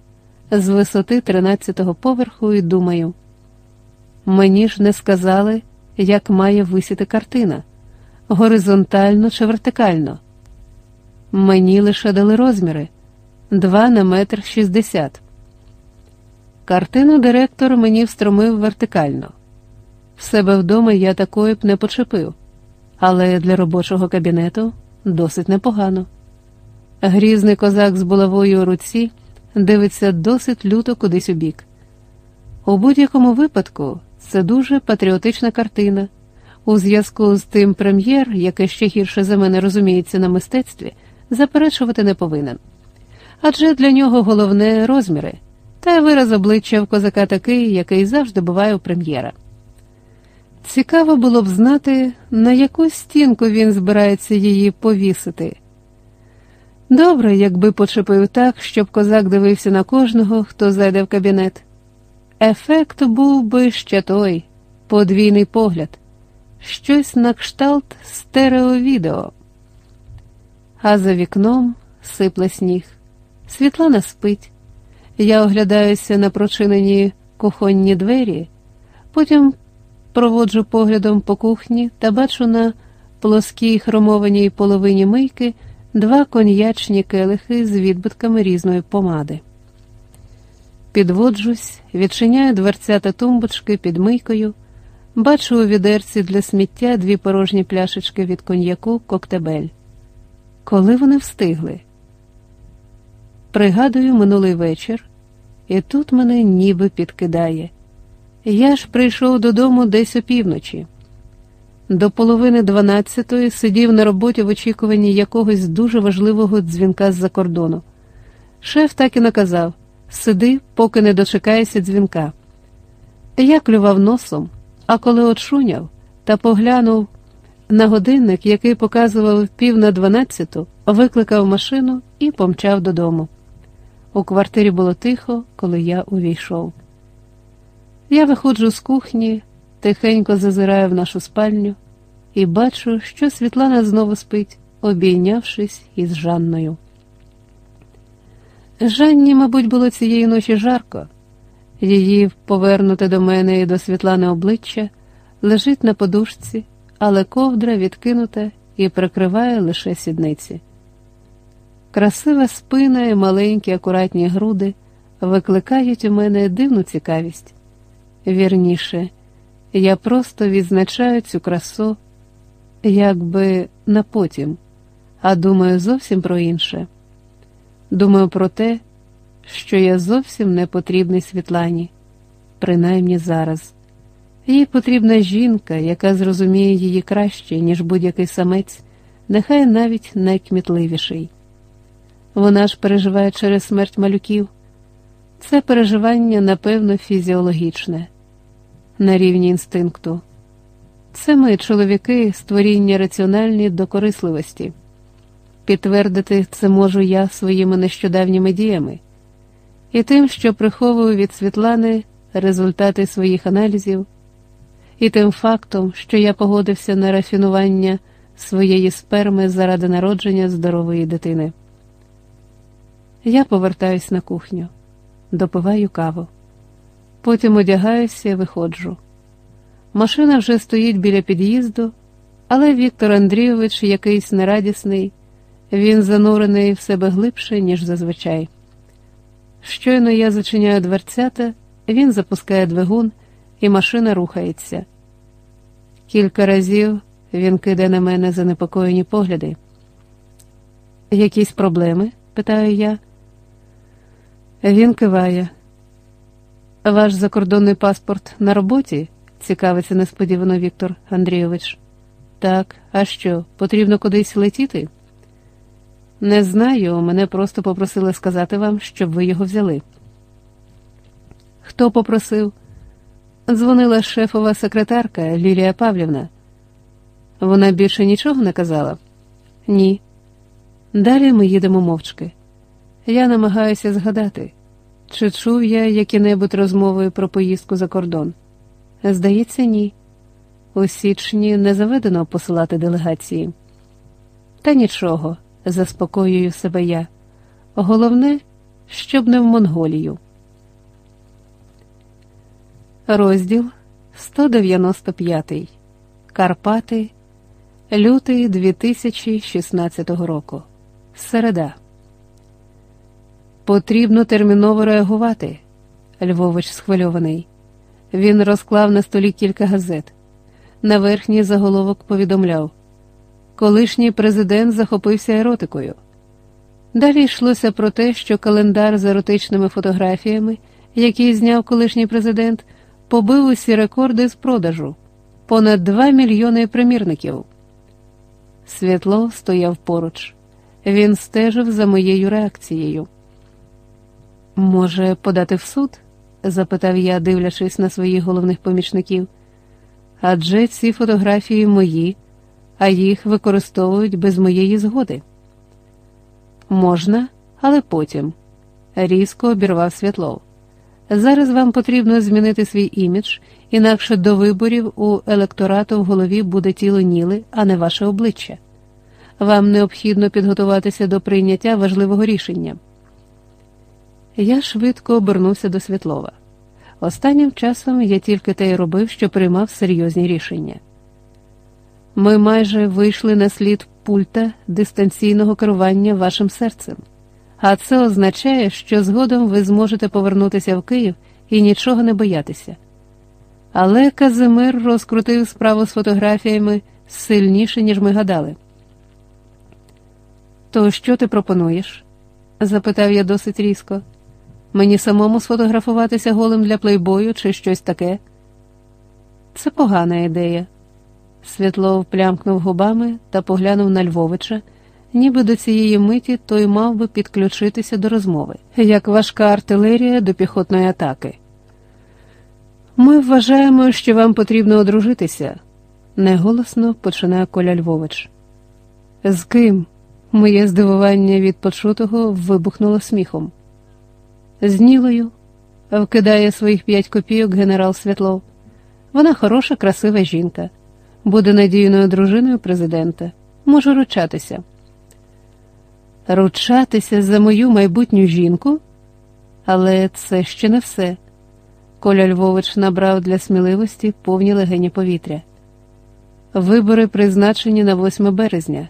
з висоти 13-го поверху, і думаю. Мені ж не сказали, як має висіти картина горизонтально чи вертикально. Мені лише дали розміри 2 на метр 60. Картину директор мені встромив вертикально. В себе вдома я такої б не почепив, але для робочого кабінету досить непогано. Грізний козак з булавою у руці дивиться досить люто кудись у бік. У будь-якому випадку це дуже патріотична картина. У зв'язку з тим прем'єр, який ще гірше за мене розуміється на мистецтві, заперечувати не повинен. Адже для нього головне розміри, та вираз обличчя в козака такий, який завжди буває у прем'єра. Цікаво було б знати, на яку стінку він збирається її повісити. Добре, якби почепив так, щоб козак дивився на кожного, хто зайде в кабінет. Ефект був би ще той подвійний погляд, щось на кшталт стереовідео. А за вікном сипле сніг. Світлана спить. Я оглядаюся на прочинені кухонні двері, потім проводжу поглядом по кухні та бачу на плоскій хромованій половині мийки два коньячні келихи з відбитками різної помади. Підводжусь, відчиняю дверця та тумбочки під мийкою, бачу у відерці для сміття дві порожні пляшечки від коньяку коктебель. Коли вони встигли? Пригадую минулий вечір, і тут мене ніби підкидає. Я ж прийшов додому десь опівночі. До половини дванадцятої сидів на роботі в очікуванні якогось дуже важливого дзвінка з-за кордону. Шеф так і наказав сиди, поки не дочекаєшся дзвінка. Я клював носом, а коли очуняв та поглянув на годинник, який показував пів на дванадцяту, викликав машину і помчав додому. У квартирі було тихо, коли я увійшов. Я виходжу з кухні, тихенько зазираю в нашу спальню і бачу, що Світлана знову спить, обійнявшись із Жанною. Жанні, мабуть, було цієї ночі жарко. Її повернуте до мене і до Світлани обличчя лежить на подушці, але ковдра відкинута і прикриває лише сідниці. Красива спина і маленькі акуратні груди викликають у мене дивну цікавість. Вірніше, я просто відзначаю цю красу, якби на потім, а думаю зовсім про інше. Думаю про те, що я зовсім не потрібний Світлані, принаймні зараз. Їй потрібна жінка, яка зрозуміє її краще, ніж будь-який самець, нехай навіть найкмітливіший. Вона ж переживає через смерть малюків. Це переживання, напевно, фізіологічне на рівні інстинкту. Це ми, чоловіки, створіння раціональні до корисливості. Підтвердити це можу я своїми нещодавніми діями і тим, що приховую від Світлани результати своїх аналізів, і тим фактом, що я погодився на рафінування своєї сперми заради народження здорової дитини. Я повертаюсь на кухню, допиваю каву. Потім одягаюся і виходжу. Машина вже стоїть біля під'їзду, але Віктор Андрійович якийсь нерадісний, він занурений в себе глибше, ніж зазвичай. Щойно я зачиняю дверцята, він запускає двигун, і машина рухається. Кілька разів він кидає на мене занепокоєні погляди. Якісь проблеми? питаю я. Він киває. Ваш закордонний паспорт на роботі? цікавиться несподівано Віктор Андрійович. Так, а що, потрібно кудись летіти? Не знаю, мене просто попросили сказати вам, щоб ви його взяли. Хто попросив? Дзвонила шефова секретарка Лілія Павлівна. Вона більше нічого не казала? Ні. Далі ми їдемо мовчки. Я намагаюся згадати, чи чув я які-небудь розмови про поїздку за кордон. Здається, ні. У січні не заведено посилати делегації. Та нічого, заспокоюю себе я. Головне, щоб не в Монголію. Розділ 195. Карпати. Лютий 2016 року. Середа. Потрібно терміново реагувати. Львович схвильований. Він розклав на столі кілька газет. На верхній заголовок повідомляв: Колишній президент захопився еротикою. Далі йшлося про те, що календар з еротичними фотографіями, який зняв колишній президент, побив усі рекорди з продажу понад 2 мільйони примірників. Світлов стояв поруч. Він стежив за моєю реакцією. Може, подати в суд? запитав я, дивлячись на своїх головних помічників. Адже ці фотографії мої, а їх використовують без моєї згоди. Можна, але потім. Різко обірвав Світлов. Зараз вам потрібно змінити свій імідж, інакше до виборів у електорату в голові буде тіло Ніли, а не ваше обличчя. Вам необхідно підготуватися до прийняття важливого рішення. Я швидко обернувся до Світлова. Останнім часом я тільки те й робив, що приймав серйозні рішення. Ми майже вийшли на слід пульта дистанційного керування вашим серцем, а це означає, що згодом ви зможете повернутися в Київ і нічого не боятися. Але Казимир розкрутив справу з фотографіями сильніше, ніж ми гадали. То що ти пропонуєш? запитав я досить різко. Мені самому сфотографуватися голим для плейбою чи щось таке? Це погана ідея. Світлов плямкнув губами та поглянув на Львовича, ніби до цієї миті той мав би підключитися до розмови, як важка артилерія до піхотної атаки. Ми вважаємо, що вам потрібно одружитися, неголосно починає Коля Львович. З ким? Моє здивування від почутого вибухнуло сміхом. З Нілою вкидає своїх п'ять копійок генерал Святлов. Вона хороша, красива жінка, буде надійною дружиною президента. Може ручатися. Ручатися за мою майбутню жінку? Але це ще не все. Коля Львович набрав для сміливості повні легені повітря. Вибори призначені на 8 березня.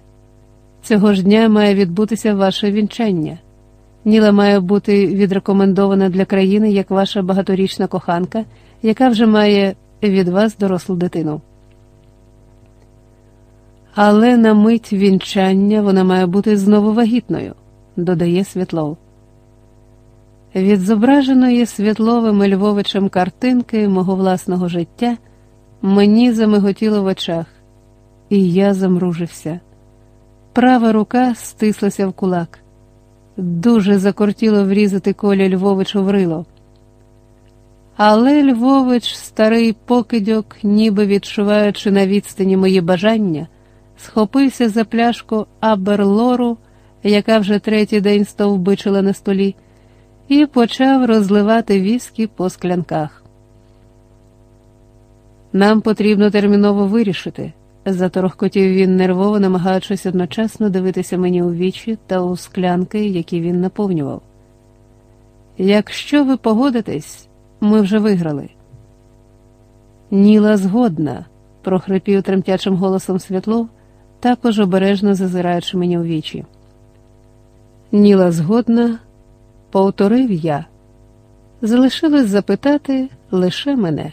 Цього ж дня має відбутися ваше вінчання. Ніла має бути відрекомендована для країни як ваша багаторічна коханка, яка вже має від вас дорослу дитину. Але на мить вінчання вона має бути знову вагітною, додає Світлов. Від зображеної Світловим Львовичем картинки мого власного життя мені замиготіло в очах, і я замружився. Права рука стислася в кулак. Дуже закортіло врізати коля Львовичу в рило. Але Львович, старий покидьок, ніби відчуваючи на відстані мої бажання, схопився за пляшку Аберлору, яка вже третій день стовбичила на столі, і почав розливати віскі по склянках. Нам потрібно терміново вирішити заторохкотів він нервово, намагаючись одночасно дивитися мені у вічі та у склянки, які він наповнював. Якщо ви погодитесь, ми вже виграли. Ніла згодна, прохрипів тремтячим голосом Світлов, також обережно зазираючи мені у вічі. Ніла згодна, повторив я. Залишилось запитати лише мене.